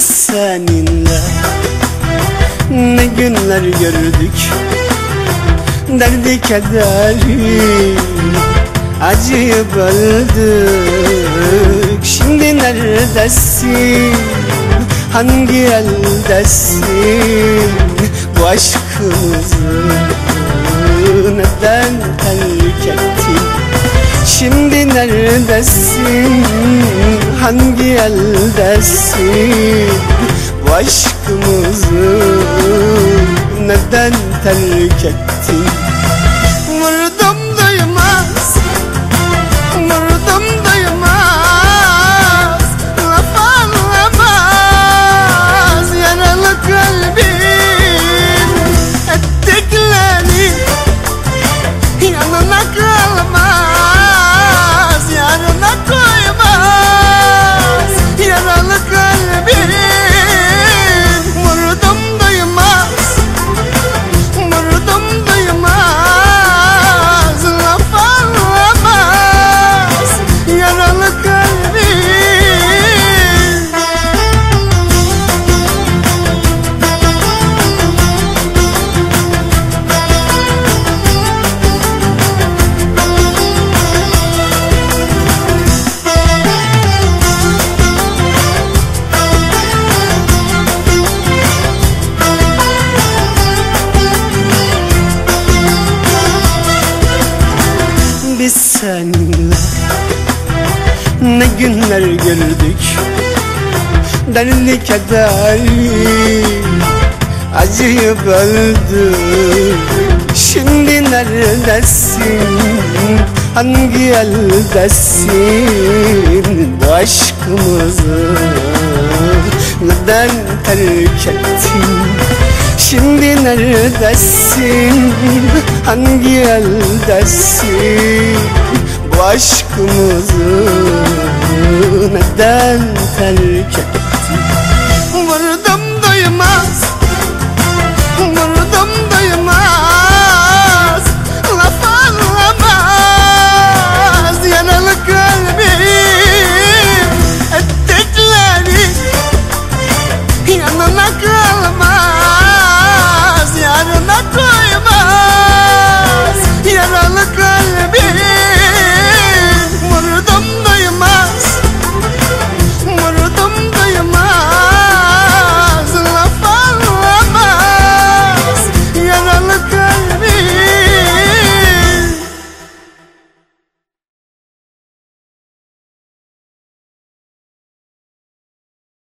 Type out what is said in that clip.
seninle Ne günler gördük. Derdi kederi Acıyı böldük. Şimdi neredesin? Hangi eldesin? Bu aşkımızı Neden terk ettin Şimdi neredesin? Hangi eldesin? Bu aşkımızı Neden terk ettin ne günler gördük Derdi kederi acıyı böldük Şimdi neredesin? Hangi eldesin? Bu aşkımızı neden terk ettin? Şimdi neredesin? Hangi eldesin? Bu aşkımızı benden terk etti Vurdum duymaz Vurdum duymaz. Laf anlamaz Yanalı kalbim. Ettikleri Yanına kalmaz Yarına koymaz. Yaralı kalbim.